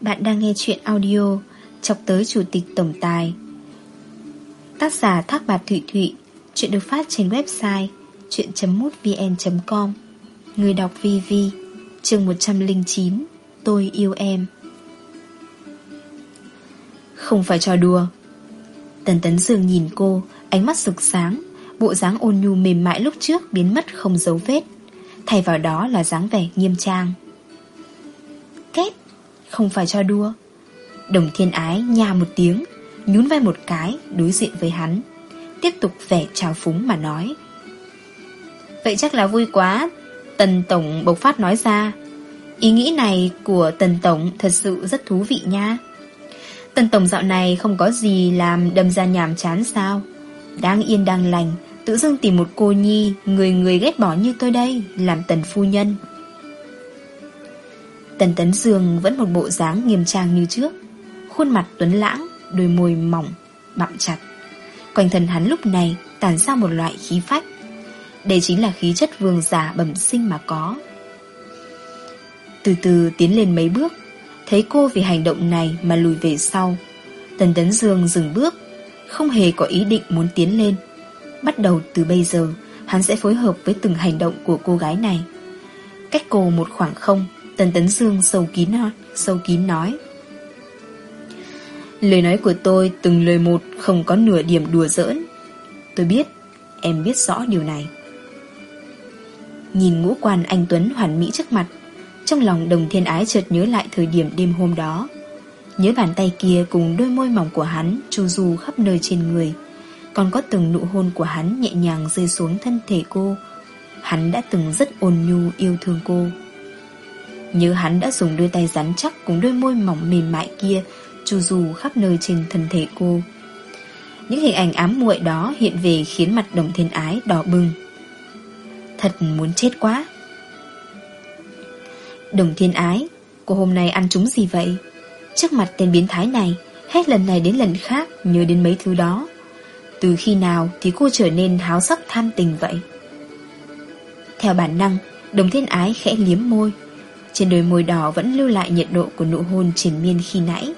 Bạn đang nghe chuyện audio Chọc tới Chủ tịch Tổng Tài. Tác giả Thác Bạt Thụy Thụy, Chuyện được phát trên website chuyện.mútvn.com Người đọc VV chương 109 Tôi yêu em. Không phải trò đùa. Tần Tấn Dương nhìn cô, Ánh mắt rực sáng, Bộ dáng ôn nhu mềm mại lúc trước biến mất không dấu vết. Thay vào đó là dáng vẻ nghiêm trang. Kết không phải cho đua. Đồng thiên ái nhà một tiếng, Nhún vai một cái đối diện với hắn, Tiếp tục vẻ trào phúng mà nói. Vậy chắc là vui quá, Tần Tổng bộc phát nói ra. Ý nghĩ này của Tần Tổng thật sự rất thú vị nha. Tần Tổng dạo này không có gì làm đâm ra nhàm chán sao? Đang yên đang lành, Tự dưng tìm một cô nhi Người người ghét bỏ như tôi đây Làm tần phu nhân. Tần Tấn Dương vẫn một bộ dáng nghiêm trang như trước. Khuôn mặt tuấn lãng, Đôi môi mỏng, Bặm chặt. Quanh thân hắn lúc này tản ra một loại khí phách. Đây chính là khí chất vương giả bẩm sinh mà có. Từ từ tiến lên mấy bước, Thấy cô vì hành động này mà lùi về sau. Tần Tấn Dương dừng bước, Không hề có ý định muốn tiến lên. Bắt đầu từ bây giờ, Hắn sẽ phối hợp với từng hành động của cô gái này. Cách cô một khoảng không Tần Tấn Dương sâu kín, sâu kín nói. Lời nói của tôi từng lời một Không có nửa điểm đùa giỡn. Tôi biết Em biết rõ điều này. Nhìn ngũ quan anh Tuấn hoàn mỹ trước mặt Trong lòng đồng thiên ái chợt nhớ lại thời điểm đêm hôm đó. Nhớ bàn tay kia cùng đôi môi mỏng của hắn Chu du khắp nơi trên người còn có từng nụ hôn của hắn nhẹ nhàng rơi xuống thân thể cô. Hắn đã từng rất ôn nhu yêu thương cô như hắn đã dùng đôi tay rắn chắc Cùng đôi môi mỏng mềm mại kia, Chu du khắp nơi trên thân thể cô. Những hình ảnh ám muội đó Hiện về khiến mặt đồng thiên ái đỏ bừng. Thật muốn chết quá. Đồng thiên ái, Cô hôm nay ăn chúng gì vậy? Trước mặt tên biến thái này, Hết lần này đến lần khác Nhớ đến mấy thứ đó. Từ khi nào thì cô trở nên háo sắc tham tình vậy? Theo bản năng, Đồng thiên ái khẽ liếm môi. Trên đôi môi đỏ vẫn lưu lại nhiệt độ của nụ hôn triển miên khi nãy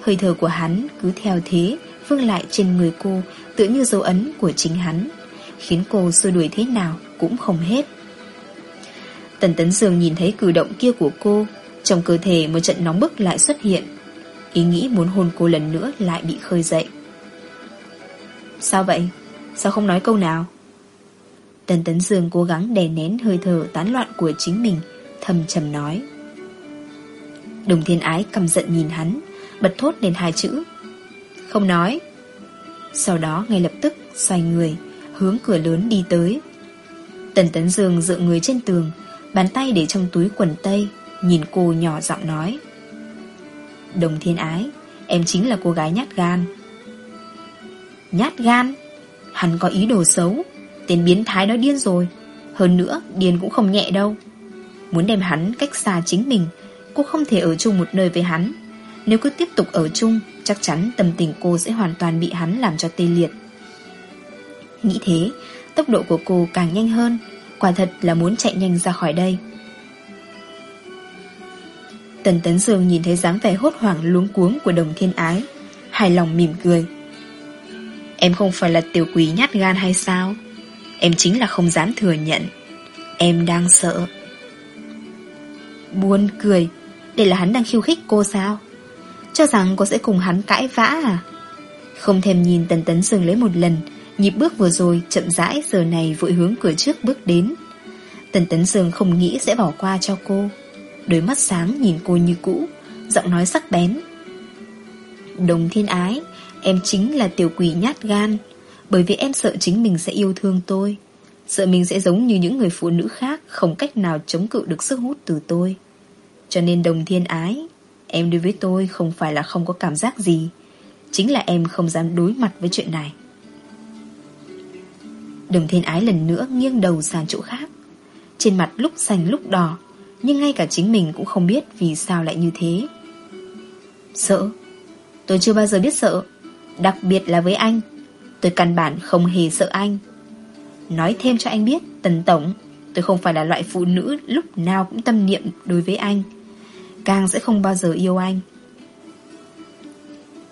Hơi thở của hắn cứ theo thế, Vương lại trên người cô, Tựa như dấu ấn của chính hắn, Khiến cô xua đuổi thế nào cũng không hết Tần Tấn Dương nhìn thấy cử động kia của cô, Trong cơ thể một trận nóng bức lại xuất hiện, Ý nghĩ muốn hôn cô lần nữa lại bị khơi dậy Sao vậy? Sao không nói câu nào? Tần Tấn Dương cố gắng đè nén hơi thở tán loạn của chính mình Thầm trầm nói. Đồng thiên ái cầm giận nhìn hắn, Bật thốt lên hai chữ. Không nói. Sau đó ngay lập tức xoay người, Hướng cửa lớn đi tới. Tần Tấn Dương dựa người trên tường, Bàn tay để trong túi quần tây, Nhìn cô nhỏ giọng nói. Đồng thiên ái, Em chính là cô gái nhát gan. Nhát gan? Hắn có ý đồ xấu. Tên biến thái nói điên rồi. Hơn nữa, điên cũng không nhẹ đâu. Muốn đem hắn cách xa chính mình, Cô không thể ở chung một nơi với hắn. Nếu cứ tiếp tục ở chung, Chắc chắn tâm tình cô sẽ hoàn toàn bị hắn làm cho tê liệt. Nghĩ thế, Tốc độ của cô càng nhanh hơn, Quả thật là muốn chạy nhanh ra khỏi đây. Tần Tấn Dương nhìn thấy dáng vẻ hốt hoảng luống cuống của đồng thiên ái, Hài lòng mỉm cười. Em không phải là tiểu quý nhát gan hay sao? Em chính là không dám thừa nhận. Em đang sợ. Buồn cười. Đây là hắn đang khiêu khích cô sao? Cho rằng cô sẽ cùng hắn cãi vã à? Không thèm nhìn tần tấn dừng lấy một lần, Nhịp bước vừa rồi chậm rãi Giờ này vội hướng cửa trước bước đến. Tần tấn dường không nghĩ sẽ bỏ qua cho cô. Đôi mắt sáng nhìn cô như cũ, Giọng nói sắc bén. Đồng thiên ái, Em chính là tiểu quỷ nhát gan. Bởi vì em sợ chính mình sẽ yêu thương tôi. Sợ mình sẽ giống như những người phụ nữ khác, Không cách nào chống cự được sức hút từ tôi. Cho nên đồng thiên ái, Em đối với tôi không phải là không có cảm giác gì. Chính là em không dám đối mặt với chuyện này. Đồng thiên ái lần nữa nghiêng đầu sang chỗ khác. Trên mặt lúc xanh lúc đỏ, Nhưng ngay cả chính mình cũng không biết Vì sao lại như thế. Sợ? Tôi chưa bao giờ biết sợ. Đặc biệt là với anh. Tôi căn bản không hề sợ anh. Nói thêm cho anh biết, Tần Tổng, Tôi không phải là loại phụ nữ lúc nào cũng tâm niệm đối với anh càng sẽ không bao giờ yêu anh.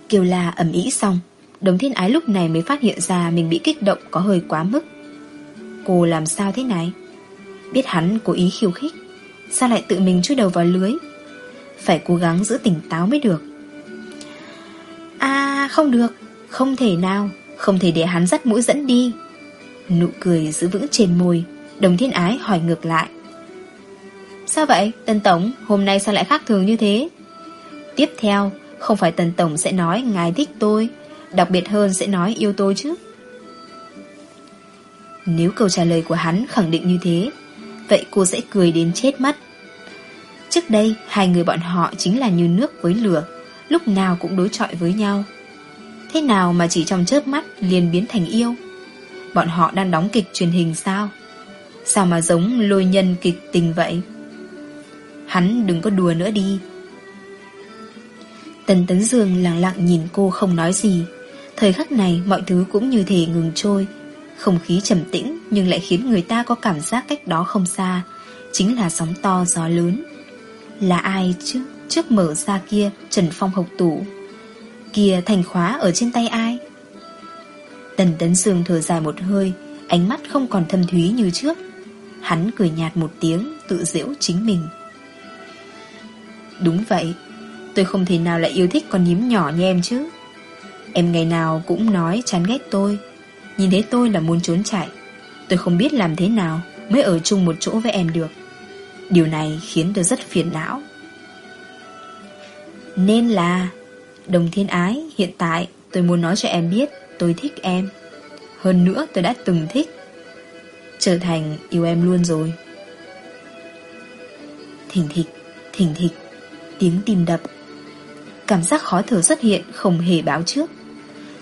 Kiều La ẩm ý xong, Đồng thiên ái lúc này mới phát hiện ra mình bị kích động có hơi quá mức. Cô làm sao thế này? Biết hắn cố ý khiêu khích, sao lại tự mình chui đầu vào lưới? Phải cố gắng giữ tỉnh táo mới được. À không được, không thể nào, không thể để hắn dắt mũi dẫn đi. Nụ cười giữ vững trên môi, đồng thiên ái hỏi ngược lại. Sao vậy, Tần Tổng, hôm nay sao lại khác thường như thế? Tiếp theo, không phải Tần Tổng sẽ nói ngài thích tôi, đặc biệt hơn sẽ nói yêu tôi chứ. Nếu câu trả lời của hắn khẳng định như thế, vậy cô sẽ cười đến chết mất. Trước đây, hai người bọn họ chính là như nước với lửa, lúc nào cũng đối chọi với nhau. Thế nào mà chỉ trong chớp mắt liền biến thành yêu? Bọn họ đang đóng kịch truyền hình sao? Sao mà giống lôi nhân kịch tình vậy? Hắn đừng có đùa nữa đi. Tần Tấn Dương lặng lặng nhìn cô không nói gì. Thời khắc này mọi thứ cũng như thể ngừng trôi. Không khí trầm tĩnh nhưng lại khiến người ta có cảm giác cách đó không xa. Chính là sóng to gió lớn. Là ai chứ? Trước mở ra kia Trần Phong hộc tủ. Kia thành khóa ở trên tay ai? Tần Tấn Dương thở dài một hơi, ánh mắt không còn thâm thúy như trước. Hắn cười nhạt một tiếng, tự giễu chính mình. Đúng vậy, tôi không thể nào lại yêu thích con nhím nhỏ như em chứ. Em ngày nào cũng nói chán ghét tôi, nhìn thấy tôi là muốn trốn chạy. Tôi không biết làm thế nào mới ở chung một chỗ với em được. Điều này khiến tôi rất phiền não. Nên là, đồng thiên ái, hiện tại tôi muốn nói cho em biết tôi thích em. Hơn nữa tôi đã từng thích. Trở thành yêu em luôn rồi. Thỉnh thịch, thỉnh thịch, tiếng tim đập. Cảm giác khó thở xuất hiện không hề báo trước.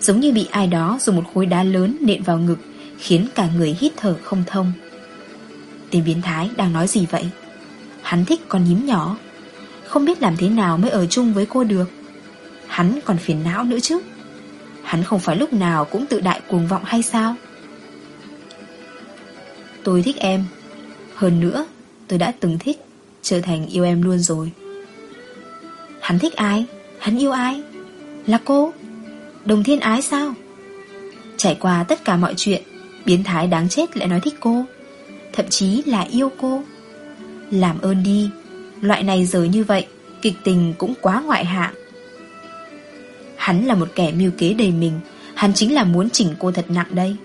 Giống như bị ai đó dùng một khối đá lớn nện vào ngực, khiến cả người hít thở không thông. Tên biến thái đang nói gì vậy? Hắn thích con nhím nhỏ. Không biết làm thế nào mới ở chung với cô được. Hắn còn phiền não nữa chứ. Hắn không phải lúc nào cũng tự đại cuồng vọng hay sao Tôi thích em Hơn nữa tôi đã từng thích Trở thành yêu em luôn rồi Hắn thích ai? Hắn yêu ai? Là cô? Đồng thiên ái sao? Trải qua tất cả mọi chuyện, Biến thái đáng chết lại nói thích cô. Thậm chí là yêu cô. Làm ơn đi. Loại này giờ như vậy, Kịch tình cũng quá ngoại hạng. Hắn là một kẻ mưu kế đầy mình. Hắn chính là muốn chỉnh cô thật nặng đây.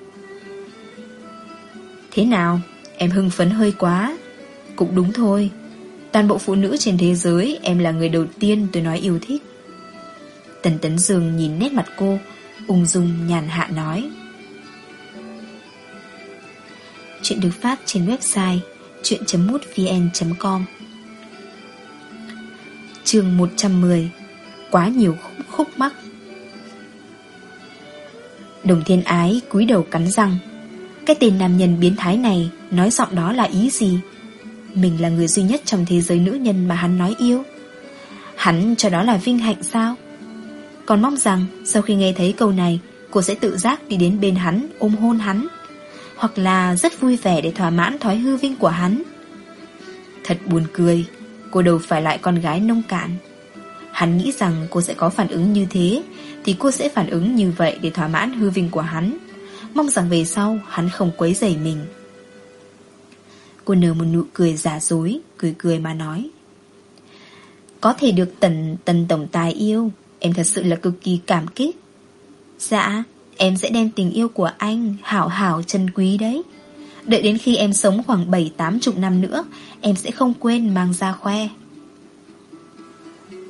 Thế nào? Em hưng phấn hơi quá. Cũng đúng thôi. Toàn bộ phụ nữ trên thế giới Em là người đầu tiên tôi nói yêu thích. Tần Tấn Dương nhìn nét mặt cô Ung dung nhàn hạ nói. Chuyện được phát trên website chuyện.mútvn.com Chương 110 Quá nhiều khúc, khúc mắc. Đồng thiên ái cúi đầu cắn răng. Cái tên nam nhân biến thái này Nói giọng đó là ý gì? Mình là người duy nhất trong thế giới nữ nhân Mà hắn nói yêu. Hắn cho đó là vinh hạnh sao? Còn mong rằng sau khi nghe thấy câu này, Cô sẽ tự giác đi đến bên hắn, Ôm hôn hắn, Hoặc là rất vui vẻ để thỏa mãn thói hư vinh của hắn. Thật buồn cười, Cô đâu phải lại con gái nông cạn. Hắn nghĩ rằng cô sẽ có phản ứng như thế, thì cô sẽ phản ứng như vậy để thỏa mãn hư vinh của hắn. Mong rằng về sau, hắn không quấy rầy mình. Cô nở một nụ cười giả dối, Cười cười mà nói. Có thể được tần tần tổng tài yêu, Em thật sự là cực kỳ cảm kích. Dạ Em sẽ đem tình yêu của anh, Hảo hảo chân quý đấy. Đợi đến khi em sống khoảng 7-8 chục năm nữa, Em sẽ không quên mang ra khoe.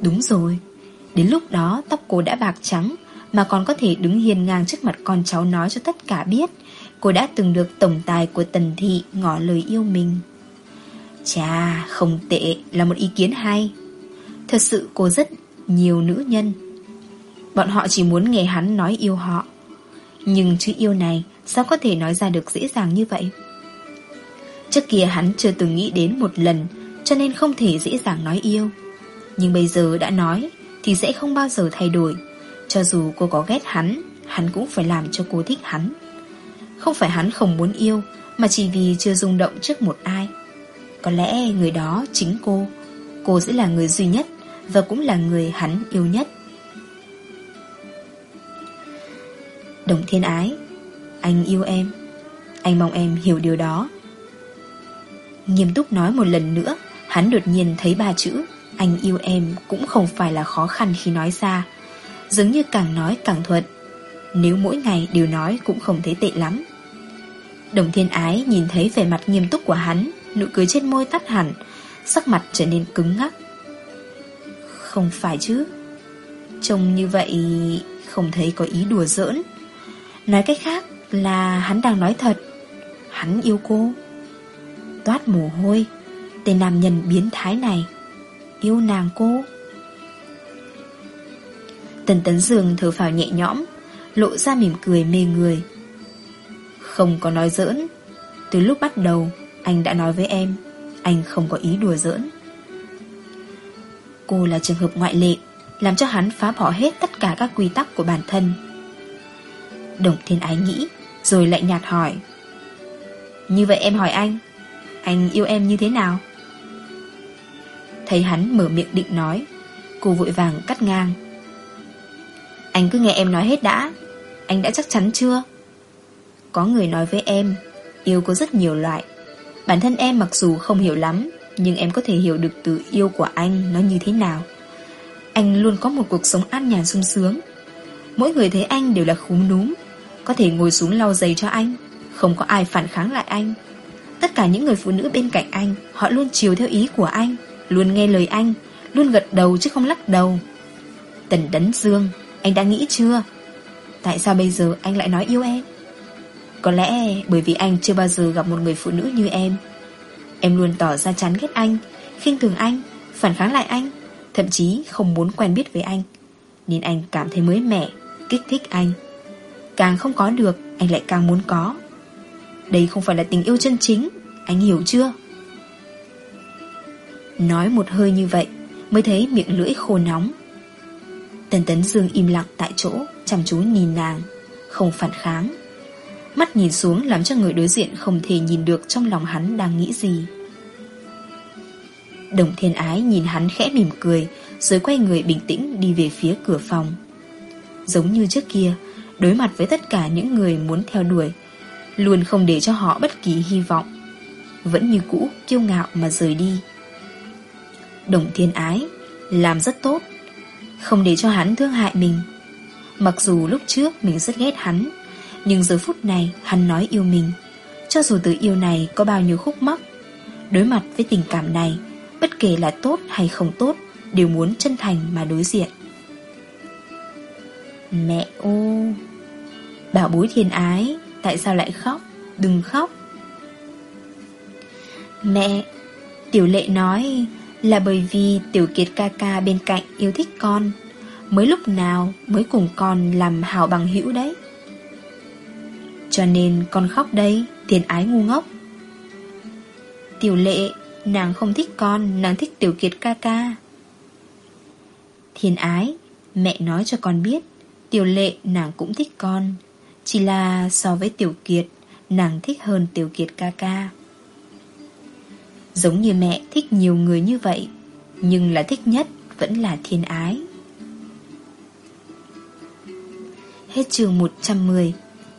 Đúng rồi, Đến lúc đó tóc cô đã bạc trắng, Mà còn có thể đứng hiền ngang trước mặt con cháu nói cho tất cả biết. Cô đã từng được tổng tài của Tần Thị ngỏ lời yêu mình. Chà, không tệ là một ý kiến hay. Thật sự cô rất nhiều nữ nhân. Bọn họ chỉ muốn nghe hắn nói yêu họ. Nhưng chữ yêu này Sao có thể nói ra được dễ dàng như vậy? Trước kia hắn chưa từng nghĩ đến một lần Cho nên không thể dễ dàng nói yêu. Nhưng bây giờ đã nói thì sẽ không bao giờ thay đổi. Cho dù cô có ghét hắn, hắn cũng phải làm cho cô thích hắn. Không phải hắn không muốn yêu, mà chỉ vì chưa rung động trước một ai. Có lẽ người đó chính cô. Cô sẽ là người duy nhất Và cũng là người hắn yêu nhất. Đồng thiên ái Anh yêu em. Anh mong em hiểu điều đó. Nghiêm túc nói một lần nữa Hắn đột nhiên thấy ba chữ Anh yêu em cũng không phải là khó khăn khi nói ra. Dường như càng nói càng thuận. Nếu mỗi ngày đều nói cũng không thấy tệ lắm. Đồng thiên ái nhìn thấy vẻ mặt nghiêm túc của hắn, Nụ cười trên môi tắt hẳn, Sắc mặt trở nên cứng ngắc. Không phải chứ? Trông như vậy Không thấy có ý đùa giỡn. Nói cách khác là hắn đang nói thật. Hắn yêu cô. Toát mồ hôi, Tên nam nhân biến thái này, Yêu nàng cô. Tần Tấn dường thở phào nhẹ nhõm, Lộ ra mỉm cười mê người. Không có nói giỡn. Từ lúc bắt đầu, Anh đã nói với em, Anh không có ý đùa giỡn. Cô là trường hợp ngoại lệ, Làm cho hắn phá bỏ hết tất cả các quy tắc của bản thân. Đồng thiên ái nghĩ, Rồi lại nhạt hỏi. Như vậy em hỏi anh Anh yêu em như thế nào? Thấy hắn mở miệng định nói, Cô vội vàng cắt ngang. Anh cứ nghe em nói hết đã, Anh đã chắc chắn chưa? Có người nói với em, Yêu có rất nhiều loại. Bản thân em mặc dù không hiểu lắm, Nhưng em có thể hiểu được từ yêu của anh Nó như thế nào. Anh luôn có một cuộc sống an nhàn sung sướng. Mỗi người thấy anh đều là khúm núm, có thể ngồi xuống lau giày cho anh, Không có ai phản kháng lại anh. Tất cả những người phụ nữ bên cạnh anh, Họ luôn chiều theo ý của anh, Luôn nghe lời anh, Luôn gật đầu chứ không lắc đầu. Tần Đấn Dương, Anh đã nghĩ chưa? Tại sao bây giờ anh lại nói yêu em? Có lẽ bởi vì anh chưa bao giờ gặp một người phụ nữ như em. Em luôn tỏ ra chán ghét anh, khinh thường anh, Phản kháng lại anh, Thậm chí không muốn quen biết với anh. Nên anh cảm thấy mới mẻ, Kích thích anh. Càng không có được, Anh lại càng muốn có. Đây không phải là tình yêu chân chính, Anh hiểu chưa? Nói một hơi như vậy, Mới thấy miệng lưỡi khô nóng. Tần Tấn Dương im lặng tại chỗ, Chăm chú nhìn nàng, Không phản kháng. Mắt nhìn xuống làm cho người đối diện Không thể nhìn được trong lòng hắn đang nghĩ gì Đồng thiên ái nhìn hắn khẽ mỉm cười Rồi quay người bình tĩnh đi về phía cửa phòng Giống như trước kia đối mặt với tất cả những người muốn theo đuổi, luôn không để cho họ bất kỳ hy vọng. Vẫn như cũ kiêu ngạo mà rời đi. Đồng thiên ái, làm rất tốt, không để cho hắn thương hại mình. Mặc dù lúc trước mình rất ghét hắn, nhưng giờ phút này hắn nói yêu mình. Cho dù từ yêu này có bao nhiêu khúc mắc, đối mặt với tình cảm này, bất kể là tốt hay không tốt, đều muốn chân thành mà đối diện. Mẹ ô Bảo bối thiên ái Tại sao lại khóc Đừng khóc Mẹ Tiểu lệ nói Là bởi vì tiểu kiệt ca ca bên cạnh yêu thích con Mới lúc nào mới cùng con làm hảo bằng hữu đấy cho nên con khóc đây Thiên ái ngu ngốc. Tiểu lệ, Nàng không thích con, Nàng thích tiểu kiệt ca ca. Thiên ái, Mẹ nói cho con biết, Tiểu lệ nàng cũng thích con, Chỉ là so với tiểu kiệt, Nàng thích hơn tiểu kiệt ca ca. Giống như mẹ thích nhiều người như vậy, Nhưng là thích nhất Vẫn là thiên ái. Hết trường 110